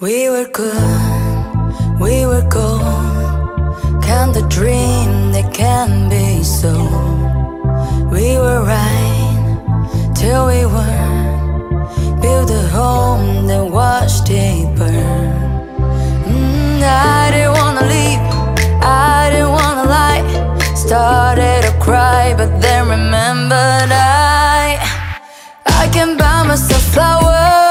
We were good, we were gold. Can the dream that can be so. We were right till we weren't. Build a home that watched it burn. Mm, I didn't wanna leave, I didn't wanna lie. Started to cry, but then remembered I. I can buy myself flowers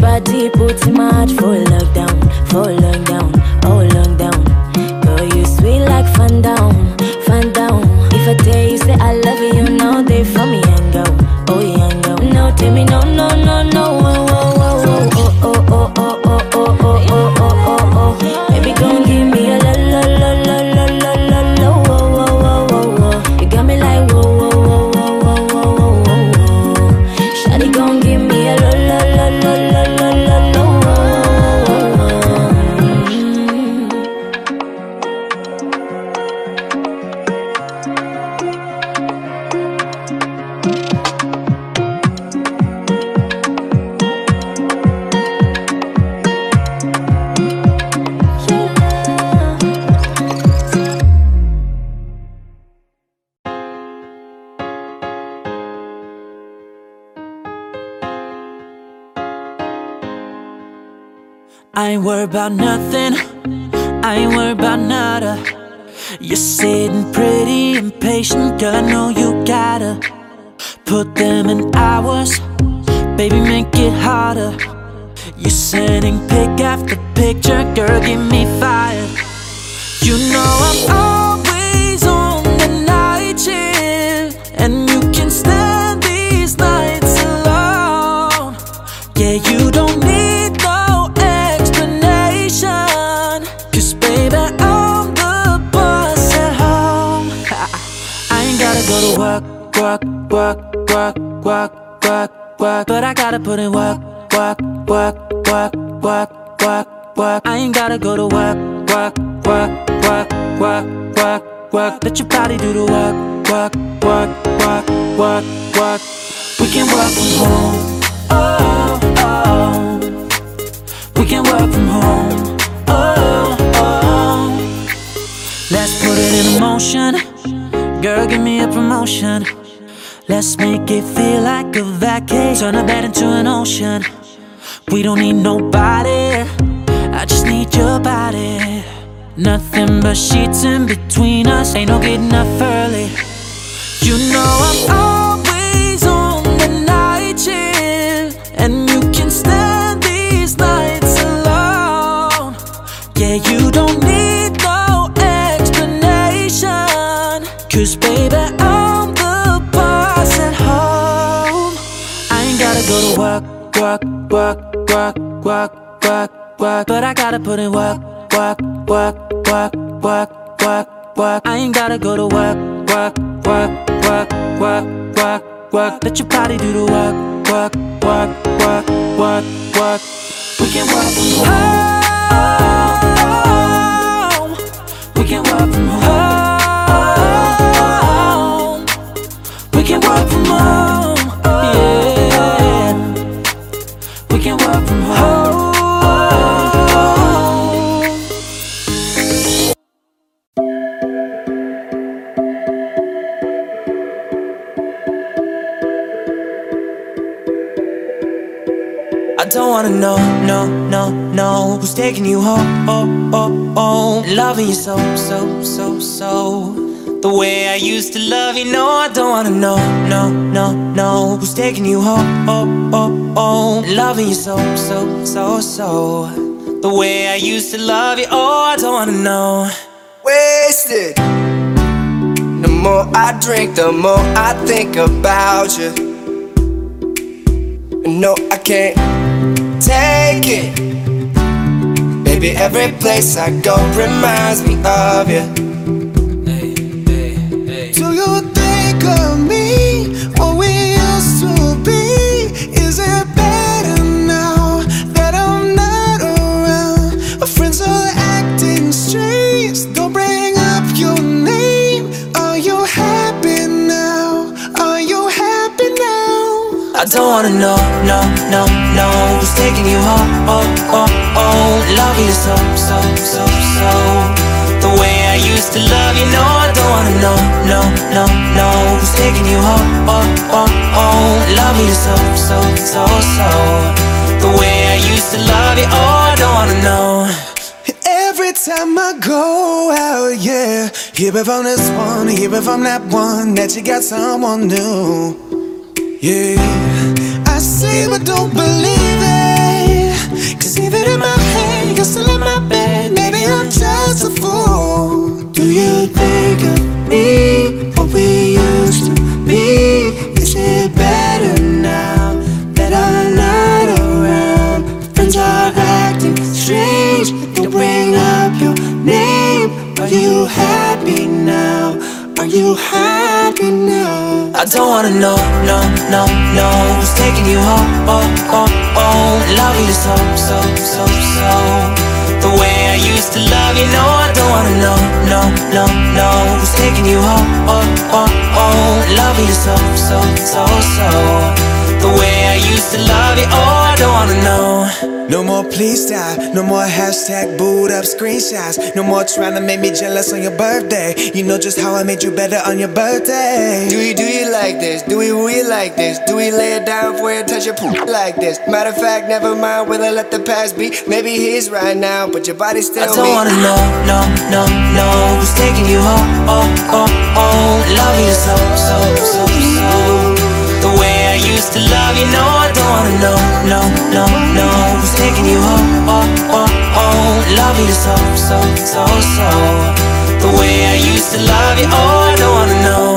body puts him heart for lockdown, For lockdown. motion. Girl, give me a promotion. Let's make it feel like a vacation. Turn a bed into an ocean. We don't need nobody. I just need your body. Nothing but sheets in between us. Ain't no getting up early. You know I'm on. work, work, work, work, work, work. But I gotta put in work, work, work, work, work, work, work. I ain't gotta go to work, work, work, work, work, work, work. Let your body do the work, work, work, work, work, work. We can work from home. We can work from home. don't wanna know, no, no, no. Who's taking you home, oh, oh, oh. Loving you so, so, so, so. The way I used to love you, no, I don't wanna know, no, no, no. Who's taking you home, oh, oh, oh. Loving you so, so, so, so. The way I used to love you, oh, I don't wanna know. Wasted. The more I drink, the more I think about you. No, I can't take it. Baby, every place I go reminds me of you. Hear it from this one, hear it from that one that you got someone new. Yeah, I see but don't believe it. Cause even in my head, you're still in my bed. Maybe I'm just a fool. Do you think of me? What we used to be? Is it better now that I'm not around? Friends are acting strange. don't bring up your name. Are you happy now? Are you happy now? I don't wanna know, no, no, no. Who's taking you home, oh, oh, oh. Loving you so, so, so, so. The way I used to love you, no, I don't wanna know, no, no, no. Who's taking you home, oh, oh, oh. Loving you so, so, so, so. The way used to love you, oh, I don't wanna know. No more please stop. No more hashtag boot up screenshots. No more trying to make me jealous on your birthday. You know just how I made you better on your birthday. Do we do you like this? Do we we like this? Do we lay it down for you, touch your poop like this? Matter of fact, never mind, will I let the past be? Maybe he's right now, but your body's still I don't me. wanna know, no, no, no. Who's taking you home, oh, oh, oh. Loving you so, so, so, used to love you, no, I don't wanna know, no, no, no. Who's taking you home, oh, oh, oh. Loving you so, so, so, so. The way I used to love you, oh, I don't wanna know.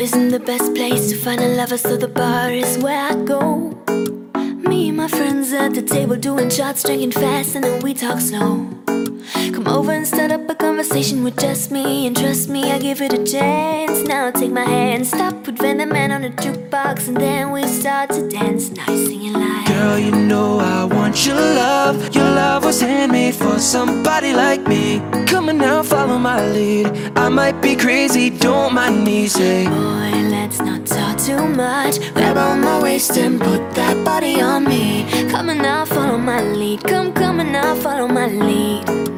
I'm the best place to find a lover, so the bar is where I go. Me and my friends at the table doing shots, drinking fast, and then we talk slow. Come over and start up a conversation with just me, and trust me, I give it a chance. Now take my hand, stop, put the Man on the jukebox, and then we start to dance. Now you're singing like. Girl, you know I want your love. Your love was handmade for somebody like me. Come on now, follow my lead. I might be crazy, don't mind me. Say, Boy, let's not talk too much. Grab on my waist and put that body on me. Come on now, follow my lead. Come, come on now, follow my lead.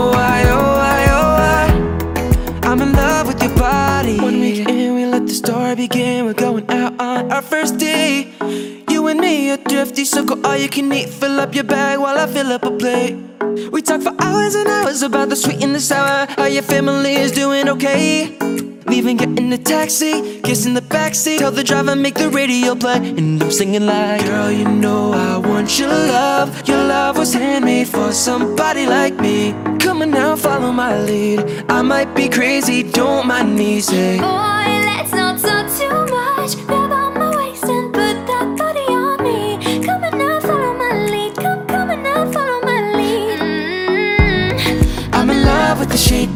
go all you can eat. Fill up your bag while I fill up a plate. We talk for hours and hours about the sweet and the sour. How your family is doing okay. Leaving, get in the taxi, kiss in the backseat. Tell the driver, make the radio play. And I'm singing like, Girl, you know I want your love. Your love was handmade for somebody like me. Come on now, follow my lead. I might be crazy, don't mind me. Say,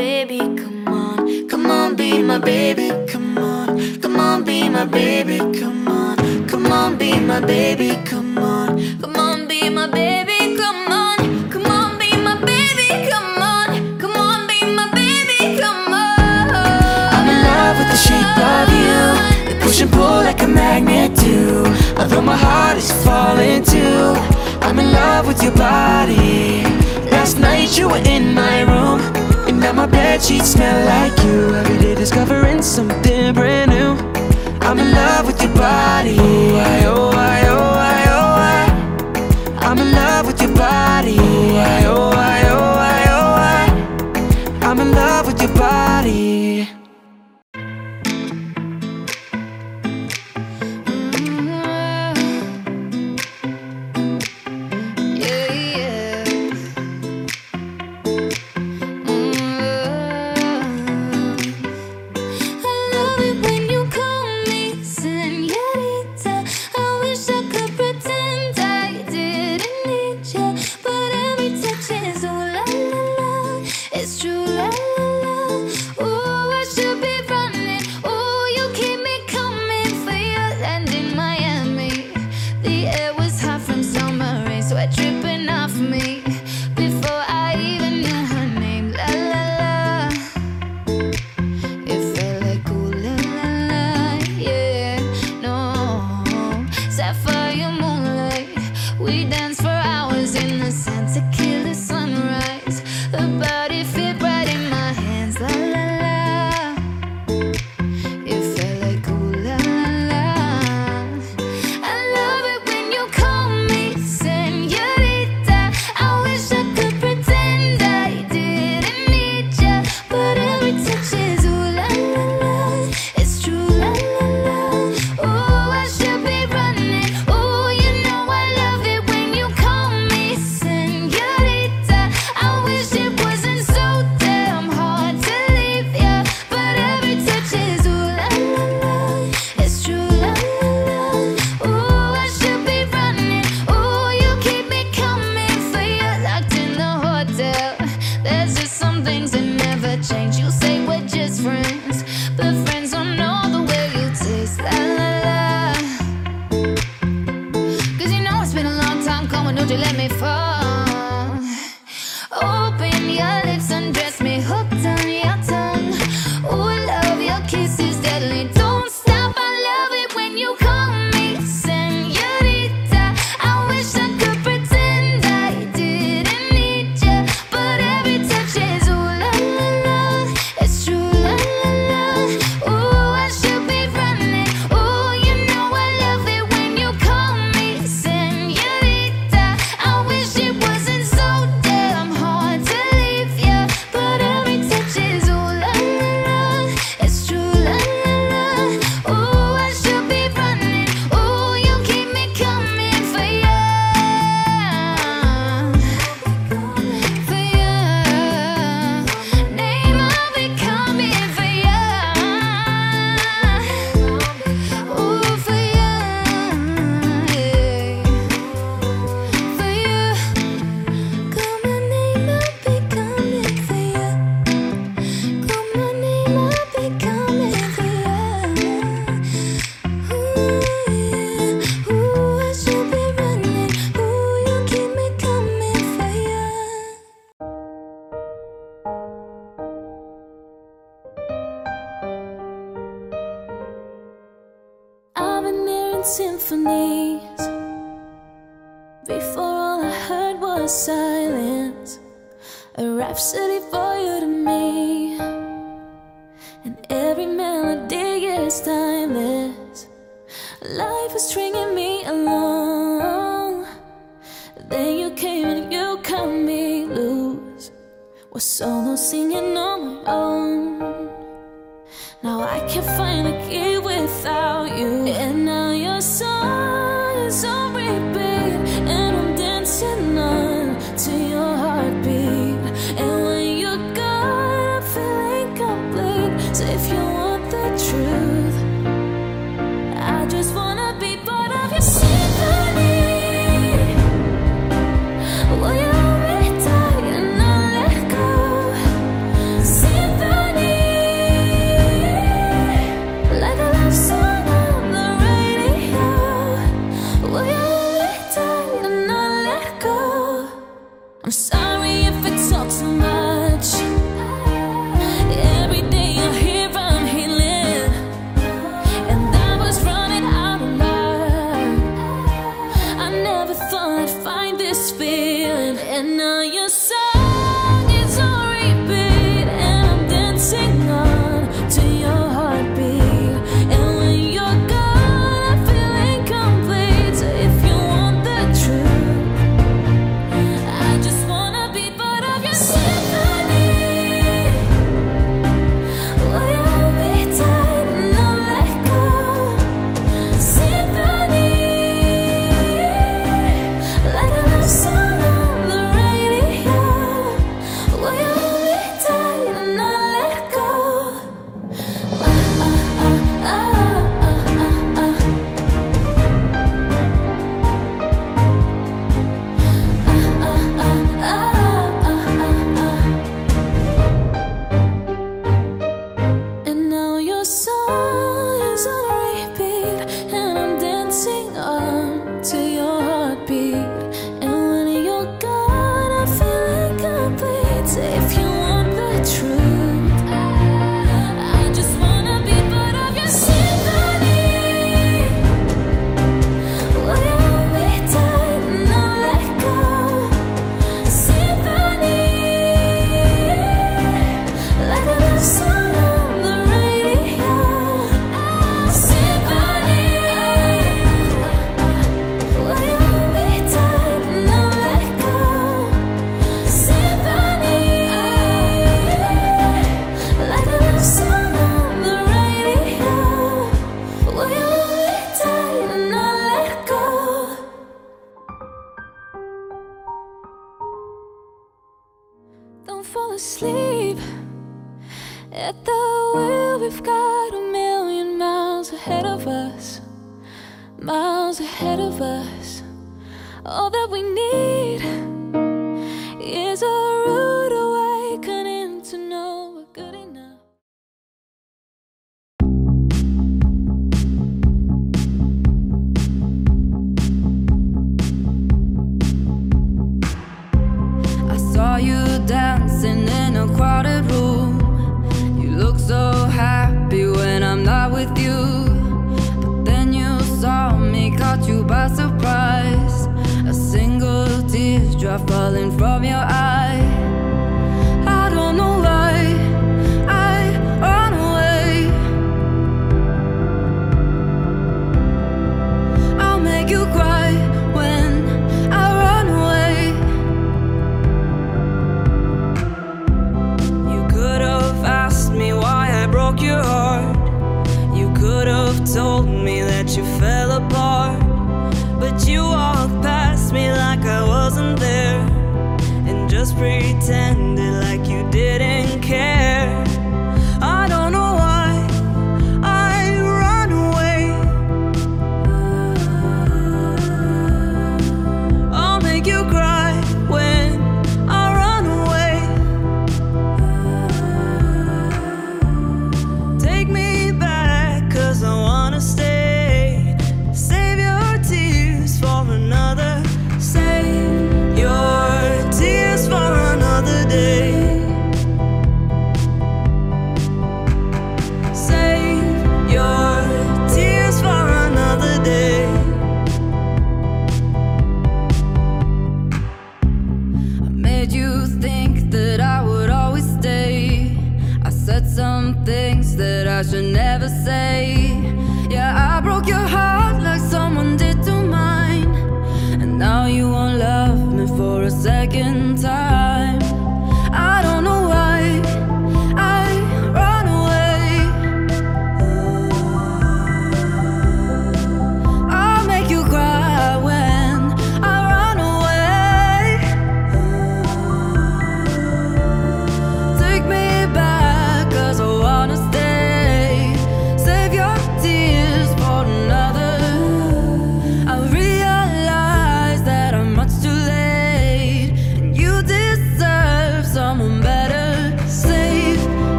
baby, come on. Come on, be my baby, come on. Come on, be my baby, come on. Come on, be my baby, come on. Come on, be my baby, come on. Come on, be my baby, come on. Come on, be my baby, come on. I'm in love with the shape of you. We push and pull like a magnet do. Although my heart is falling too. I'm in love with your body. Last night you were in my room. Now my bed sheets smell like you. Every day discovering something brand new. I'm in love with your body. I, oh, I,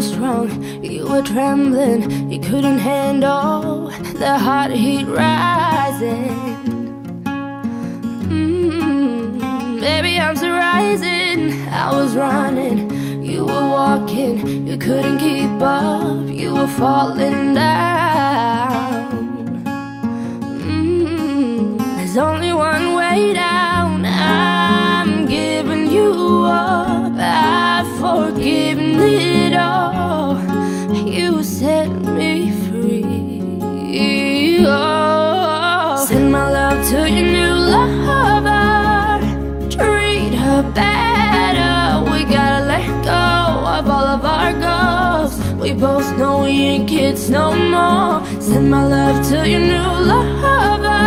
so strong. You were trembling, you couldn't handle the hot heat rising. Mm, baby, I'm surprising. I was running, you were walking, you couldn't keep up, you were falling down. Mm, there's only one way down. I'm giving you up. I've forgiven it. We both know we ain't kids no more. Send my love to your new lover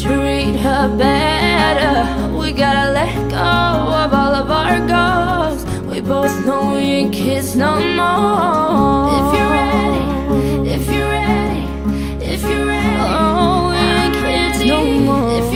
treat her better. We gotta let go of all of our goals. We both know we ain't kids no more. If you're ready, if you're ready, if you're ready, oh, we ain't kids no more.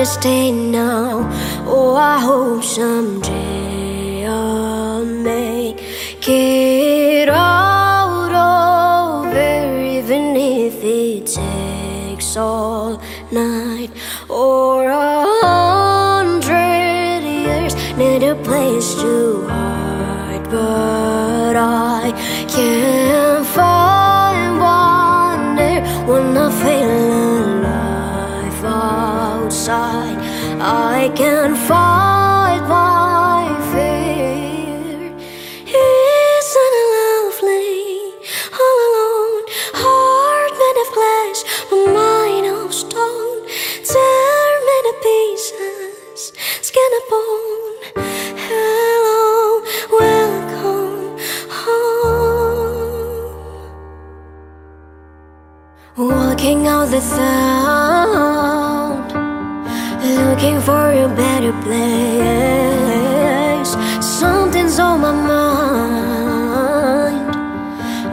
to stay now. Oh, I hope someday. looking for a better place. Something's on my mind,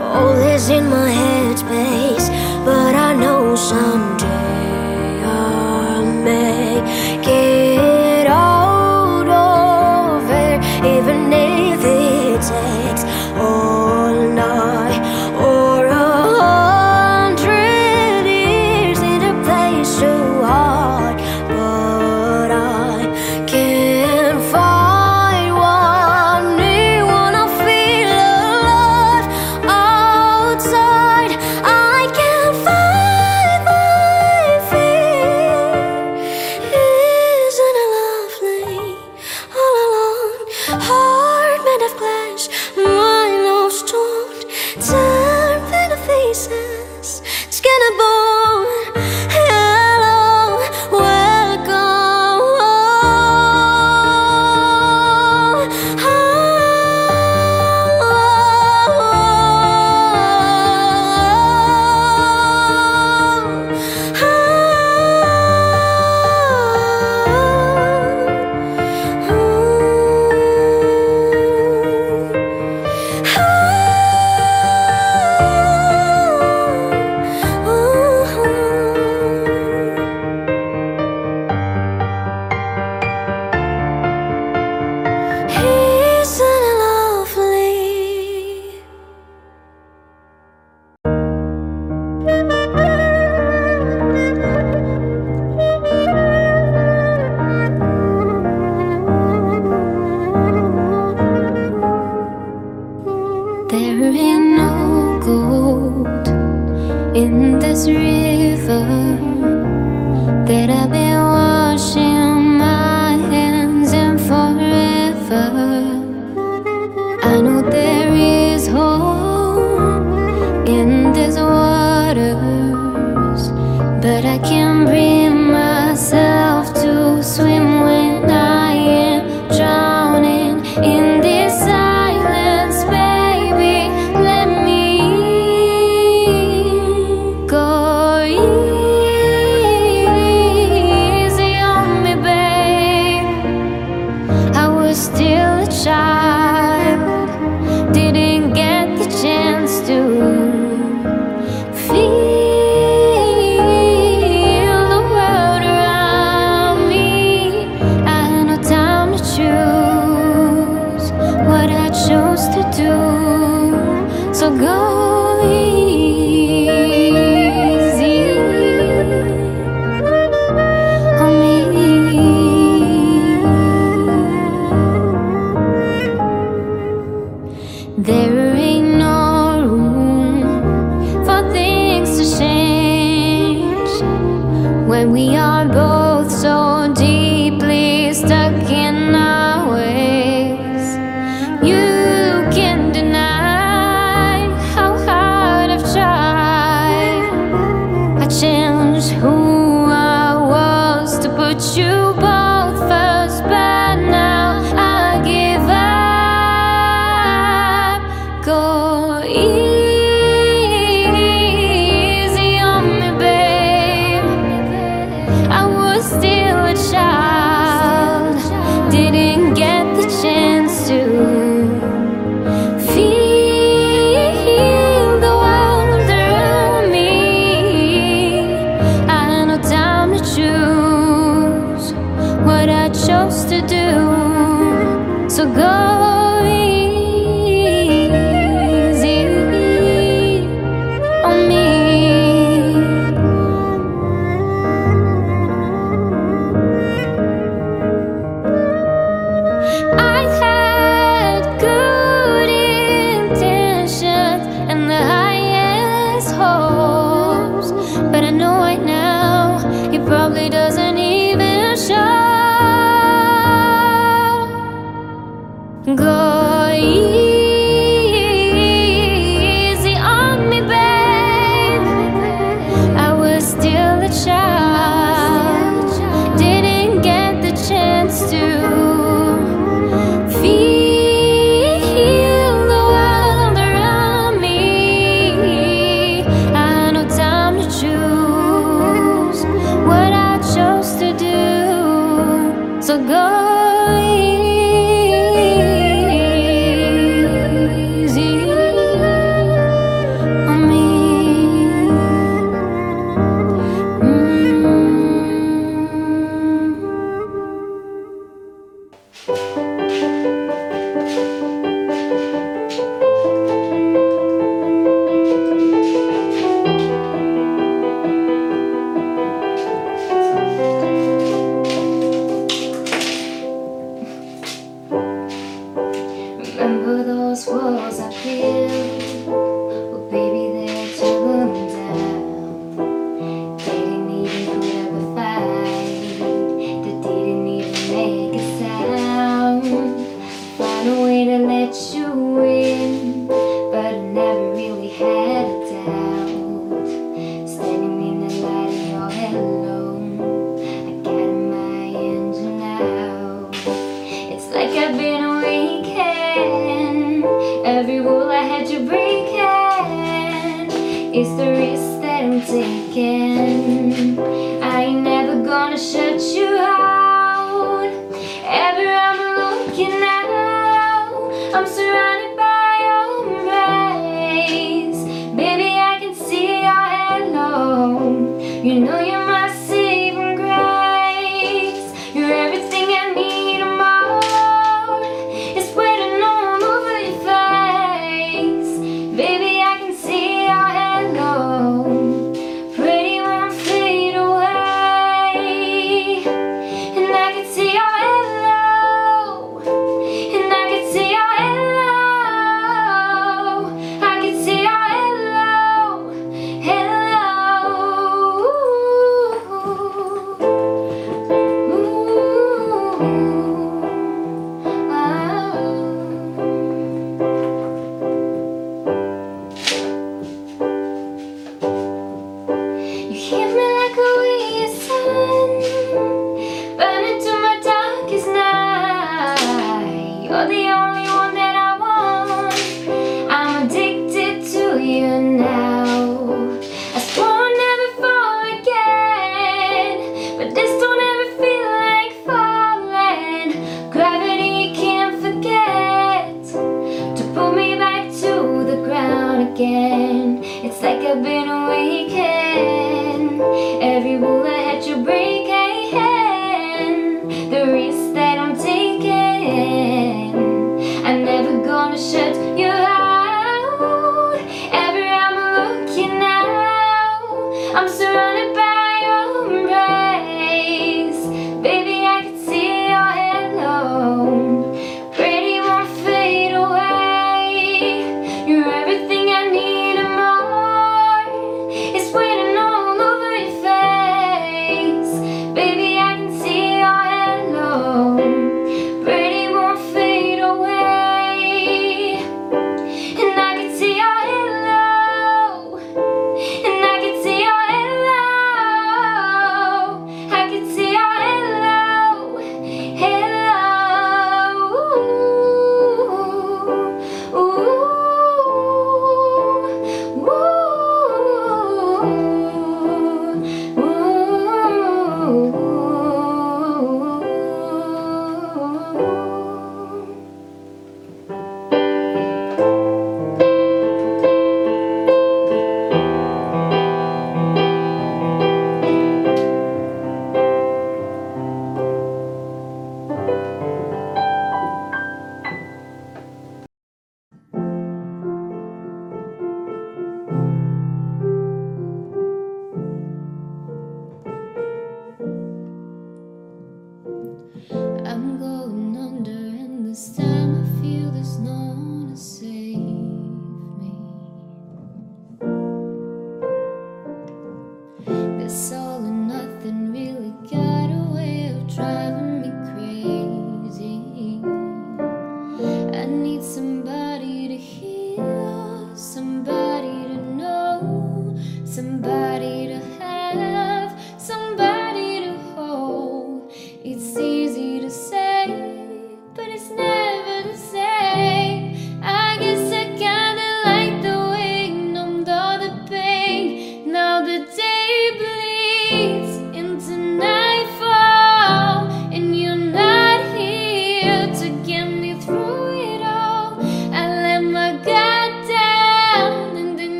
all is in my head. I know there is hope in these waters, but I can't breathe.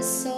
This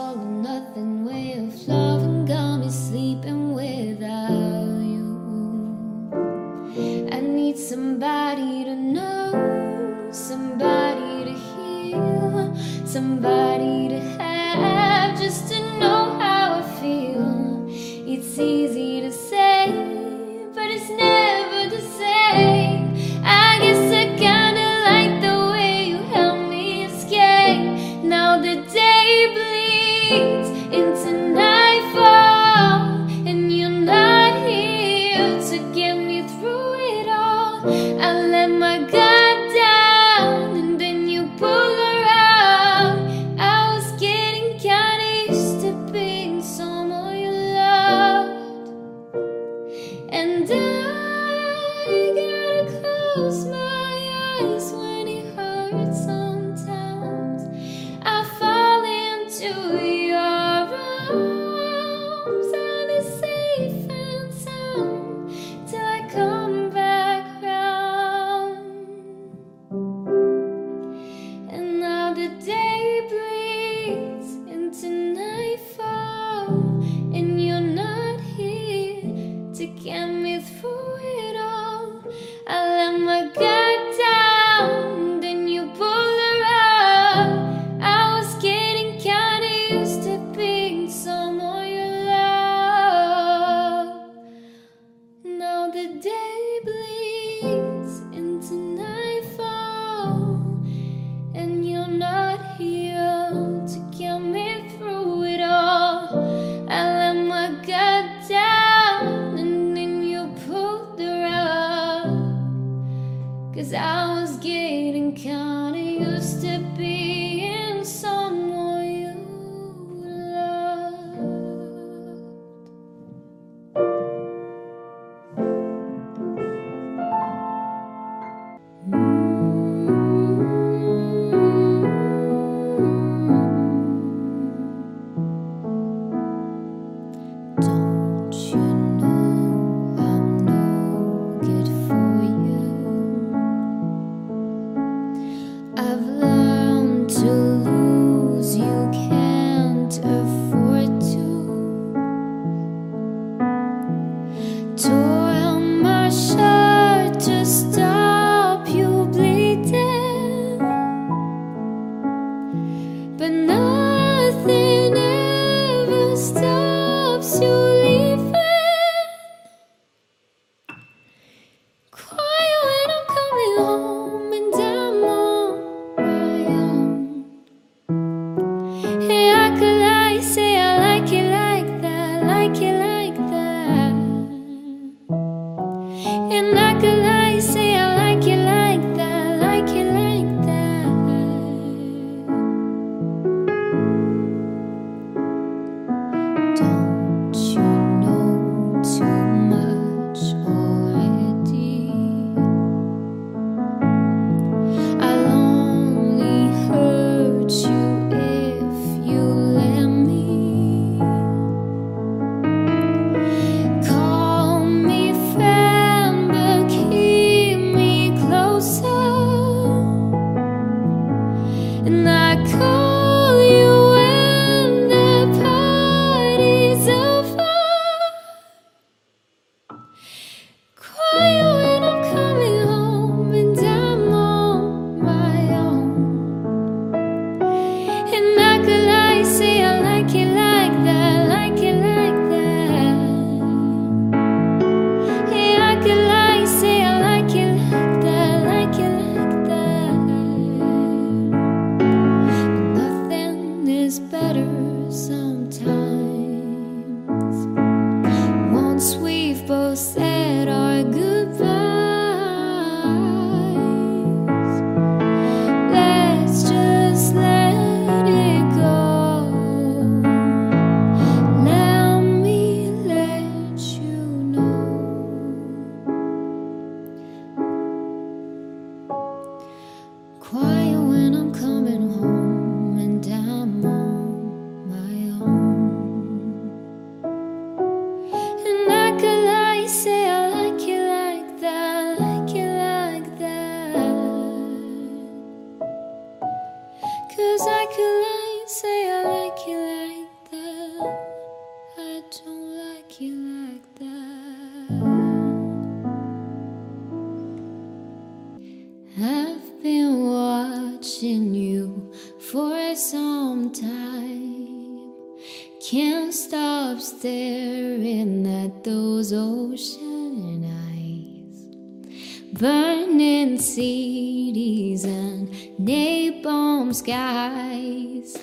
Burning cities and napalm skies.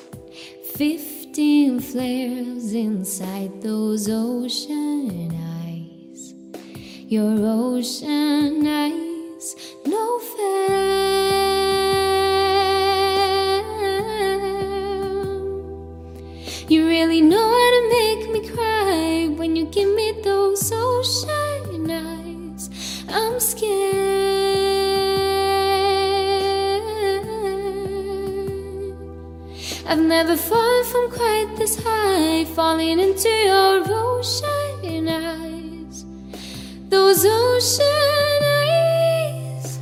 Fifteen flares inside those ocean eyes. Your ocean eyes, no fair. You really know how to make me cry when you give me those I've never fallen from quite this high, falling into your ocean eyes. Those ocean eyes.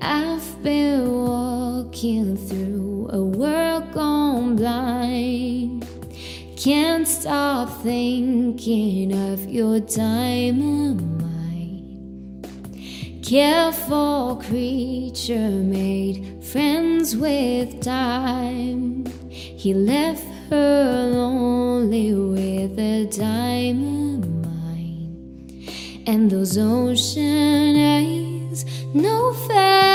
I've been walking through a world gone blind. Can't stop thinking of your mind. Careful creature made friends with time. He left her lonely with a diamond mine And those ocean eyes, no fair.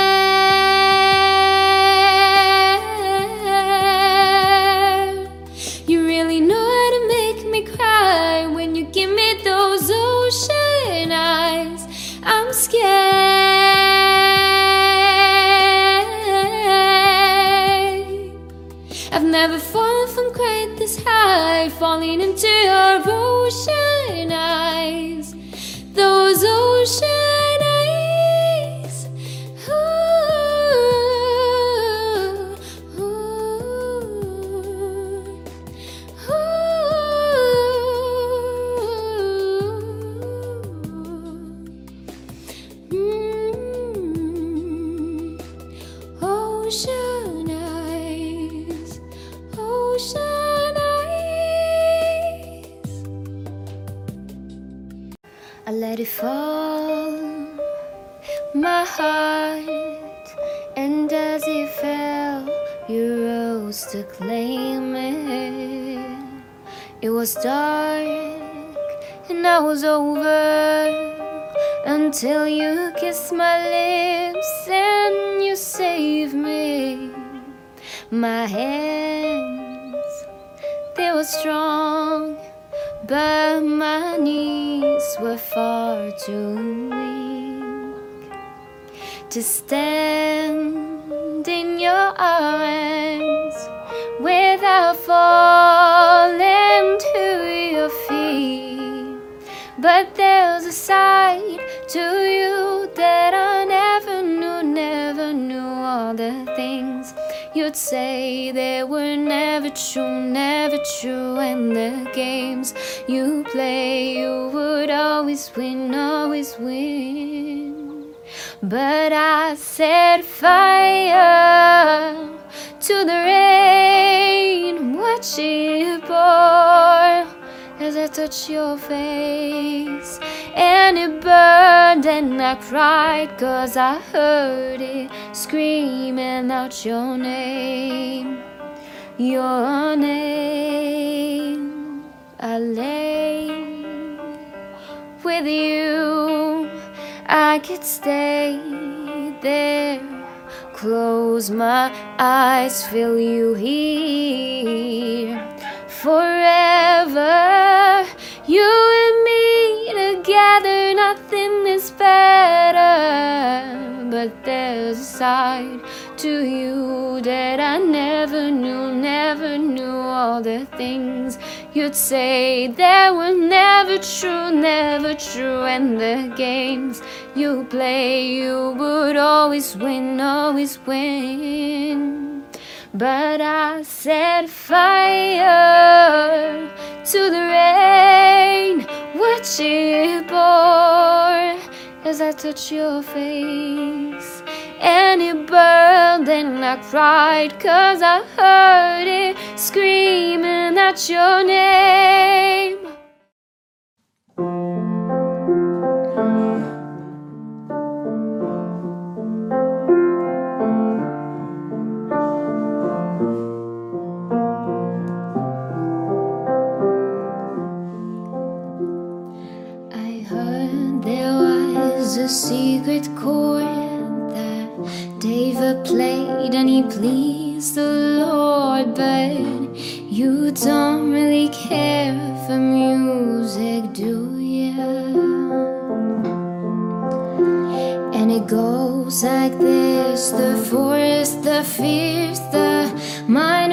You really know how to make me cry when you give me those ocean eyes. I'm scared. I've never high, falling into your ocean eyes. Those ocean Fall, my heart, and as it fell, you rose to claim it. It was dark, and I was over until you kissed my lips and you saved me. My hands, they were strong, but my knees were far too weak to stand in your arms without falling to your feet. But there's a side to you that I never knew, never knew all the things you'd say they were never true, never true. And the games you play, you would always win, always win. But I set fire to the rain, watch it pour as I touch your face. And it burned and I cried cause I heard it screaming out your name. Your name. I lay with you. I could stay there close my eyes, feel you here forever. You and me together, nothing is better. But there's a side to you that I never knew, never knew all the things you'd say that were never true, never true. And the games you play, you would always win, always win. But I set fire to the rain, watch it pour as I touch your face. And it burned, and I cried, cause I heard it screaming at your name. Was a secret chord that David played and he pleased the Lord, but you don't really care for music, do you? And it goes like this the forest, the fierce, the minor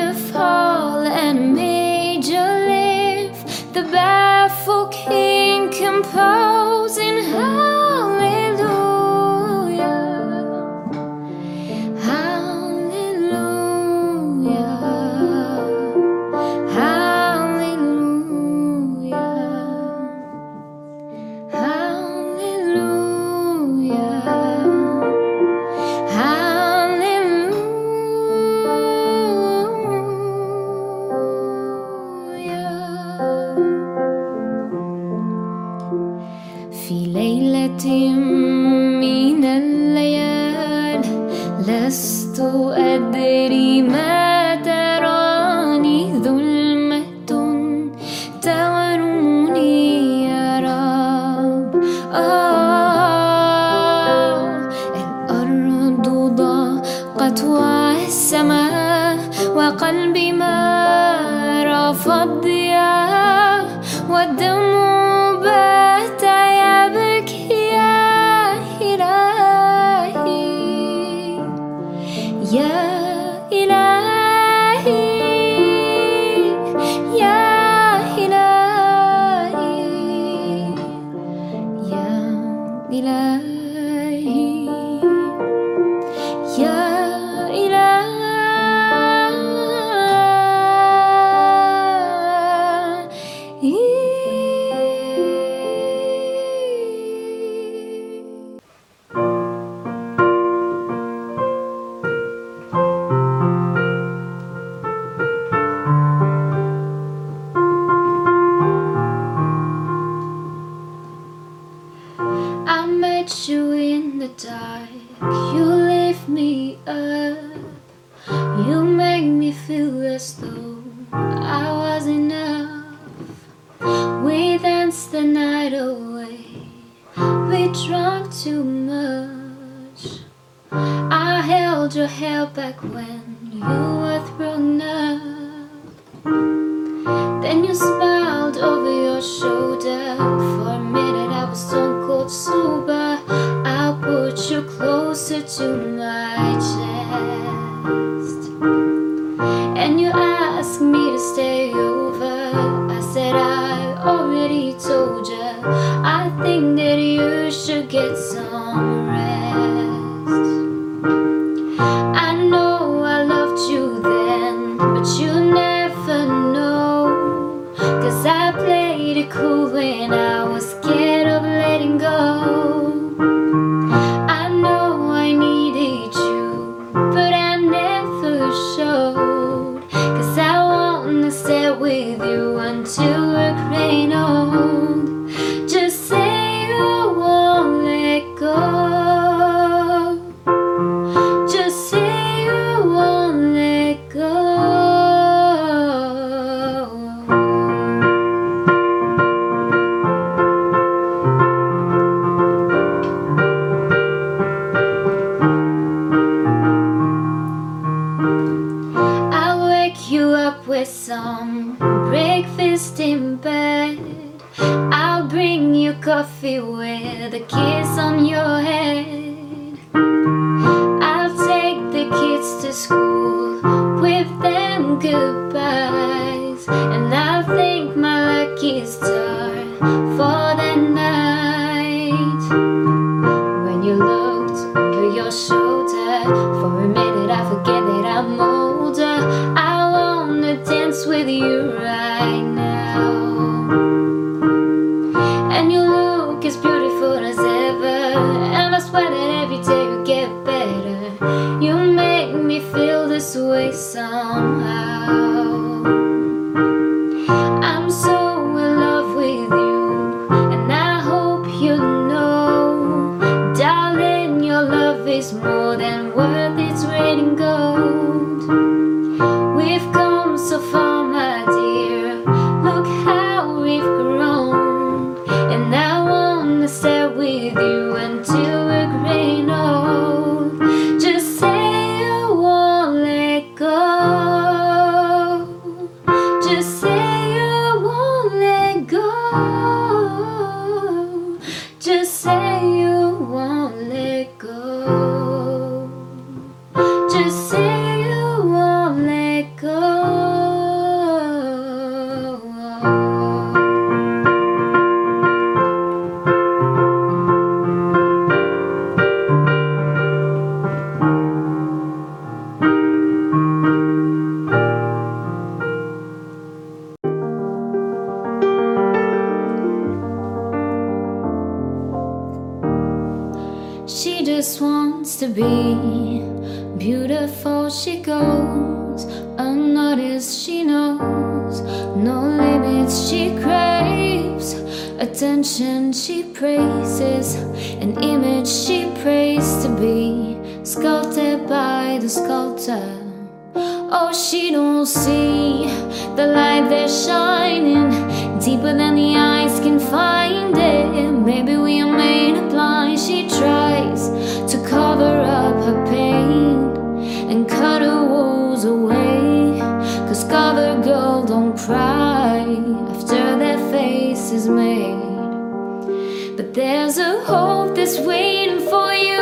There's a hope that's waiting for you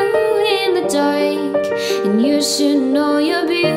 in the dark, and you should know you're beautiful.